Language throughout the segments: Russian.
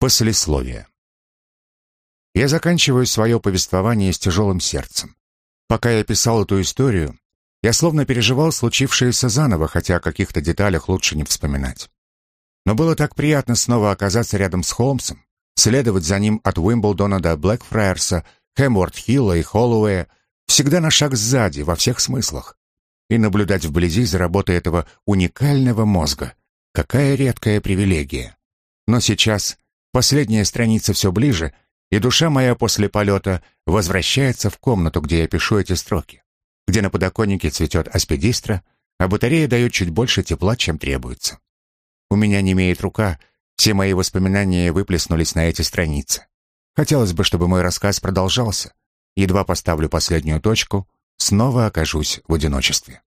Послесловие. Я заканчиваю свое повествование с тяжелым сердцем. Пока я писал эту историю, я словно переживал случившееся заново, хотя о каких-то деталях лучше не вспоминать. Но было так приятно снова оказаться рядом с Холмсом, следовать за ним от Уимблдона до Блэкфрайерса, Хэмворд-Хилла и Холлоуэя, всегда на шаг сзади, во всех смыслах, и наблюдать вблизи за работой этого уникального мозга. Какая редкая привилегия. Но сейчас последняя страница все ближе, и душа моя после полета возвращается в комнату, где я пишу эти строки, где на подоконнике цветет аспидистра, а батарея дает чуть больше тепла, чем требуется. У меня не имеет рука, все мои воспоминания выплеснулись на эти страницы. Хотелось бы, чтобы мой рассказ продолжался. Едва поставлю последнюю точку, снова окажусь в одиночестве.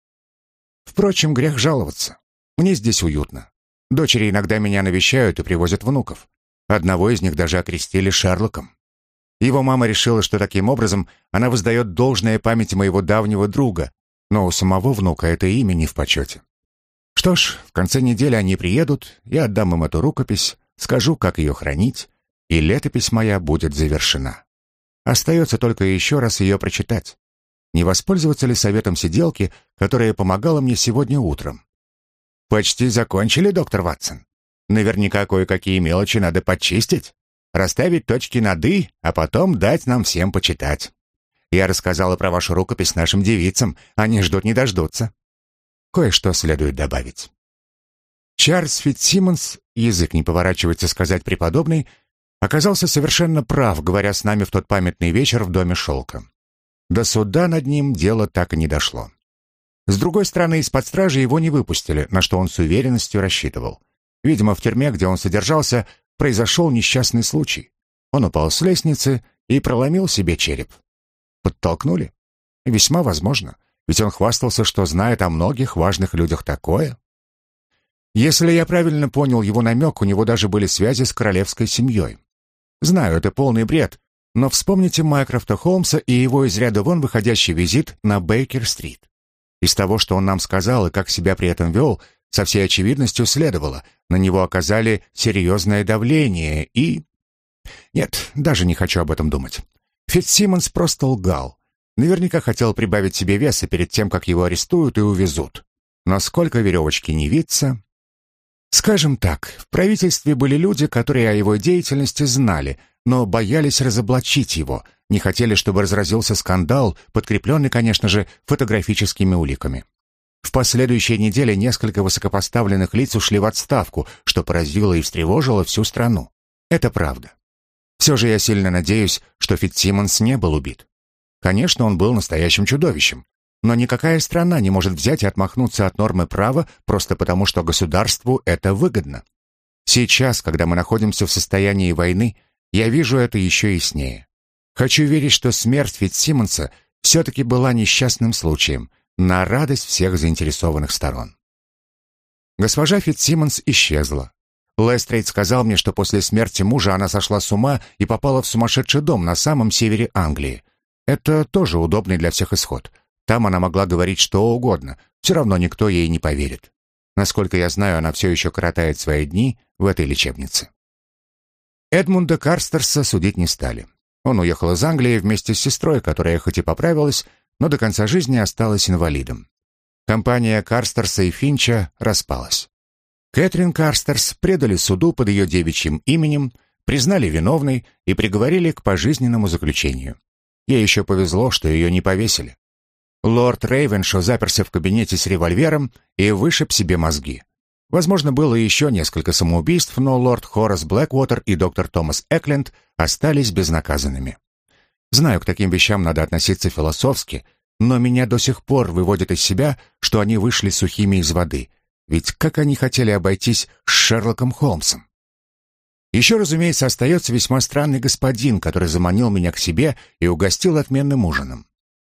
Впрочем, грех жаловаться. Мне здесь уютно. Дочери иногда меня навещают и привозят внуков. Одного из них даже окрестили Шерлоком. Его мама решила, что таким образом она воздает должное памяти моего давнего друга, но у самого внука это имя не в почете. Что ж, в конце недели они приедут, я отдам им эту рукопись, скажу, как ее хранить, и летопись моя будет завершена. Остается только еще раз ее прочитать. Не воспользоваться ли советом сиделки, которая помогала мне сегодня утром? «Почти закончили, доктор Ватсон?» Наверняка кое-какие мелочи надо подчистить, расставить точки над «и», а потом дать нам всем почитать. Я рассказала про вашу рукопись нашим девицам, они ждут не дождутся. Кое-что следует добавить. Чарльз Фитсимонс, язык не поворачивается сказать преподобный, оказался совершенно прав, говоря с нами в тот памятный вечер в доме шелка. До суда над ним дело так и не дошло. С другой стороны, из-под стражи его не выпустили, на что он с уверенностью рассчитывал. Видимо, в тюрьме, где он содержался, произошел несчастный случай. Он упал с лестницы и проломил себе череп. Подтолкнули? Весьма возможно, ведь он хвастался, что знает о многих важных людях такое. Если я правильно понял его намек, у него даже были связи с королевской семьей. Знаю, это полный бред, но вспомните Майкрофта Холмса и его из ряда вон выходящий визит на Бейкер-стрит. Из того, что он нам сказал и как себя при этом вел, со всей очевидностью следовало, на него оказали серьезное давление и... Нет, даже не хочу об этом думать. Фитцсимонс просто лгал. Наверняка хотел прибавить себе веса перед тем, как его арестуют и увезут. Но сколько веревочки не виться... Скажем так, в правительстве были люди, которые о его деятельности знали, но боялись разоблачить его, не хотели, чтобы разразился скандал, подкрепленный, конечно же, фотографическими уликами. В последующие недели несколько высокопоставленных лиц ушли в отставку, что поразило и встревожило всю страну. Это правда. Все же я сильно надеюсь, что Фитцсимонс не был убит. Конечно, он был настоящим чудовищем, но никакая страна не может взять и отмахнуться от нормы права просто потому, что государству это выгодно. Сейчас, когда мы находимся в состоянии войны, я вижу это еще яснее. Хочу верить, что смерть Фитцсимонса все-таки была несчастным случаем, на радость всех заинтересованных сторон. Госпожа Фитцсимонс исчезла. Лестрейд сказал мне, что после смерти мужа она сошла с ума и попала в сумасшедший дом на самом севере Англии. Это тоже удобный для всех исход. Там она могла говорить что угодно, все равно никто ей не поверит. Насколько я знаю, она все еще коротает свои дни в этой лечебнице. Эдмунда Карстерса судить не стали. Он уехал из Англии вместе с сестрой, которая хоть и поправилась, но до конца жизни осталась инвалидом. Компания Карстерса и Финча распалась. Кэтрин Карстерс предали суду под ее девичьим именем, признали виновной и приговорили к пожизненному заключению. Ей еще повезло, что ее не повесили. Лорд Рейвеншо заперся в кабинете с револьвером и вышиб себе мозги. Возможно, было еще несколько самоубийств, но лорд Хорас Блэквотер и доктор Томас Экленд остались безнаказанными. Знаю, к таким вещам надо относиться философски, но меня до сих пор выводит из себя, что они вышли сухими из воды. Ведь как они хотели обойтись с Шерлоком Холмсом? Еще, разумеется, остается весьма странный господин, который заманил меня к себе и угостил отменным ужином.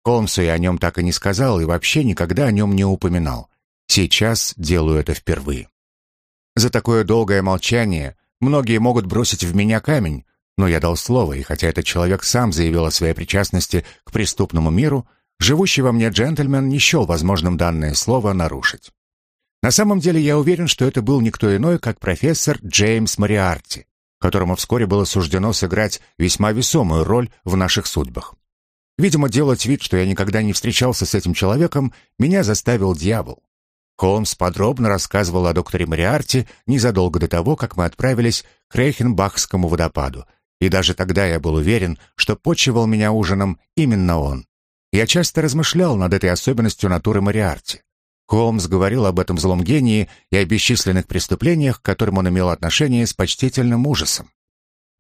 Холмсу я о нем так и не сказал и вообще никогда о нем не упоминал. Сейчас делаю это впервые. За такое долгое молчание многие могут бросить в меня камень, но я дал слово, и хотя этот человек сам заявил о своей причастности к преступному миру, живущий во мне джентльмен не счел возможным данное слово нарушить. На самом деле я уверен, что это был никто иной, как профессор Джеймс Мариарти. которому вскоре было суждено сыграть весьма весомую роль в наших судьбах. Видимо, делать вид, что я никогда не встречался с этим человеком, меня заставил дьявол. Холмс подробно рассказывал о докторе Мариарти незадолго до того, как мы отправились к Рейхенбахскому водопаду, и даже тогда я был уверен, что почивал меня ужином именно он. Я часто размышлял над этой особенностью натуры Мариарти. Холмс говорил об этом злом гении и о бесчисленных преступлениях, к которым он имел отношение с почтительным ужасом.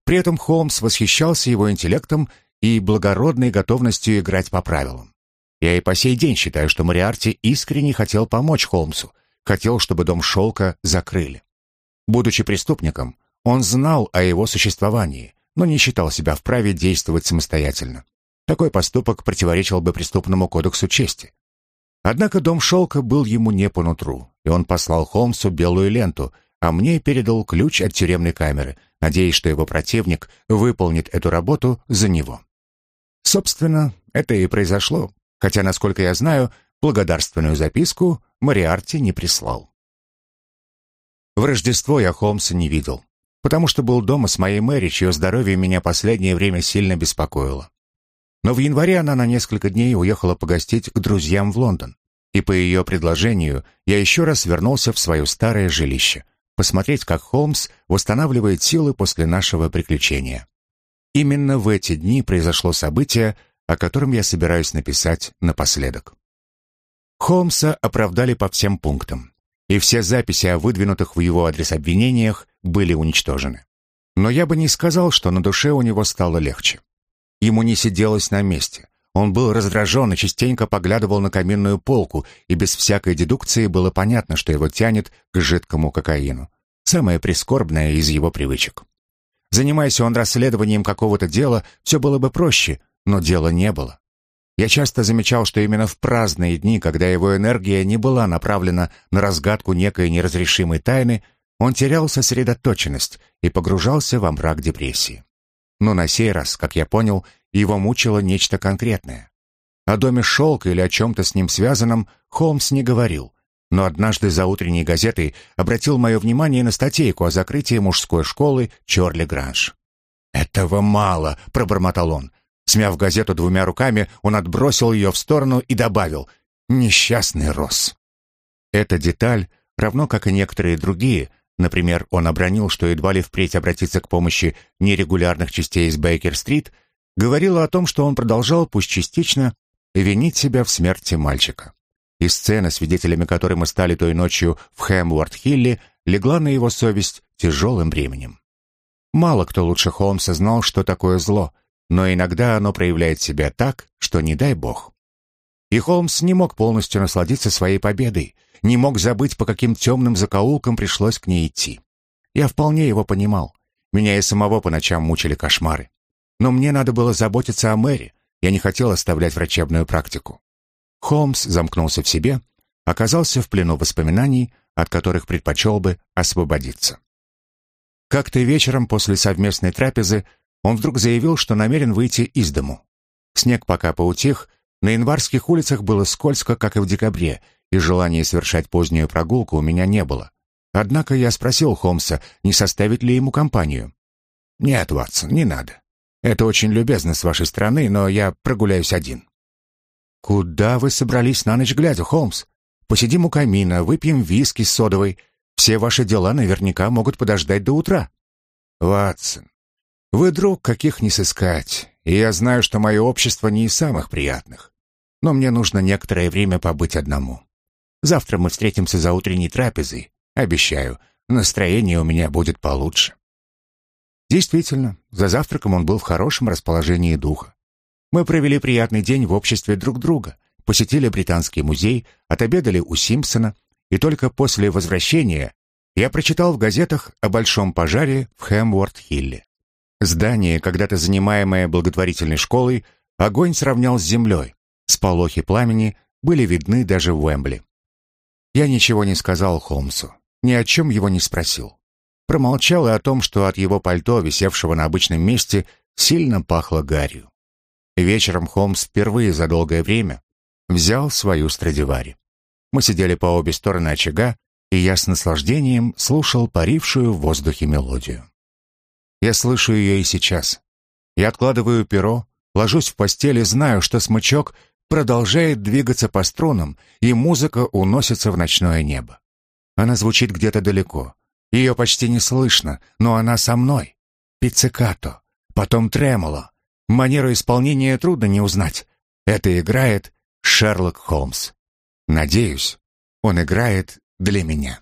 При этом Холмс восхищался его интеллектом и благородной готовностью играть по правилам. Я и по сей день считаю, что Мариарти искренне хотел помочь Холмсу, хотел, чтобы дом шелка закрыли. Будучи преступником, он знал о его существовании, но не считал себя вправе действовать самостоятельно. Такой поступок противоречил бы преступному кодексу чести. Однако дом шелка был ему не по нутру, и он послал Холмсу белую ленту, а мне передал ключ от тюремной камеры, надеясь, что его противник выполнит эту работу за него. Собственно, это и произошло, хотя, насколько я знаю, благодарственную записку Мариарти не прислал. В Рождество я Холмса не видел, потому что был дома с моей Мэри, чье здоровье меня последнее время сильно беспокоило. Но в январе она на несколько дней уехала погостить к друзьям в Лондон. И по ее предложению я еще раз вернулся в свое старое жилище, посмотреть, как Холмс восстанавливает силы после нашего приключения. Именно в эти дни произошло событие, о котором я собираюсь написать напоследок. Холмса оправдали по всем пунктам, и все записи о выдвинутых в его адрес обвинениях были уничтожены. Но я бы не сказал, что на душе у него стало легче. Ему не сиделось на месте. Он был раздражен и частенько поглядывал на каминную полку, и без всякой дедукции было понятно, что его тянет к жидкому кокаину. Самое прискорбное из его привычек. Занимаясь он расследованием какого-то дела, все было бы проще, но дела не было. Я часто замечал, что именно в праздные дни, когда его энергия не была направлена на разгадку некой неразрешимой тайны, он терял сосредоточенность и погружался во мрак депрессии. Но на сей раз, как я понял, его мучило нечто конкретное. О доме шелка или о чем-то с ним связанном Холмс не говорил, но однажды за утренней газетой обратил мое внимание на статейку о закрытии мужской школы Чорли Гранж. «Этого мало», — пробормотал он. Смяв газету двумя руками, он отбросил ее в сторону и добавил «Несчастный Росс». Эта деталь, равно как и некоторые другие, Например, он обронил, что едва ли впредь обратиться к помощи нерегулярных частей из Бейкер-стрит, говорила о том, что он продолжал, пусть частично, винить себя в смерти мальчика. И сцена, свидетелями которой мы стали той ночью в Хэмворд-Хилле, легла на его совесть тяжелым бременем. Мало кто лучше Холмса знал, что такое зло, но иногда оно проявляет себя так, что не дай бог. И Холмс не мог полностью насладиться своей победой, не мог забыть, по каким темным закоулкам пришлось к ней идти. Я вполне его понимал. Меня и самого по ночам мучили кошмары. Но мне надо было заботиться о Мэри. Я не хотел оставлять врачебную практику. Холмс замкнулся в себе, оказался в плену воспоминаний, от которых предпочел бы освободиться. Как-то вечером после совместной трапезы он вдруг заявил, что намерен выйти из дому. Снег пока поутих, на январских улицах было скользко, как и в декабре, и желания совершать позднюю прогулку у меня не было. Однако я спросил Холмса, не составит ли ему компанию. «Нет, Ватсон, не надо. Это очень любезно с вашей стороны, но я прогуляюсь один». «Куда вы собрались на ночь глядя, Холмс? Посидим у камина, выпьем виски с содовой. Все ваши дела наверняка могут подождать до утра». «Ватсон, вы друг, каких не сыскать, и я знаю, что мое общество не из самых приятных. Но мне нужно некоторое время побыть одному. Завтра мы встретимся за утренней трапезой. Обещаю, настроение у меня будет получше. Действительно, за завтраком он был в хорошем расположении духа. Мы провели приятный день в обществе друг друга, посетили Британский музей, отобедали у Симпсона, и только после возвращения я прочитал в газетах о большом пожаре в Хэмворд-Хилле. Здание, когда-то занимаемое благотворительной школой, огонь сравнял с землей. Сполохи пламени были видны даже в Уэмбли. Я ничего не сказал Холмсу, ни о чем его не спросил. Промолчал и о том, что от его пальто, висевшего на обычном месте, сильно пахло гарью. Вечером Холмс впервые за долгое время взял свою Страдивари. Мы сидели по обе стороны очага, и я с наслаждением слушал парившую в воздухе мелодию. Я слышу ее и сейчас. Я откладываю перо, ложусь в постель и знаю, что смычок продолжает двигаться по струнам, и музыка уносится в ночное небо. Она звучит где-то далеко. Ее почти не слышно, но она со мной. Пиццикато, потом тремоло. Манеру исполнения трудно не узнать. Это играет Шерлок Холмс. Надеюсь, он играет для меня.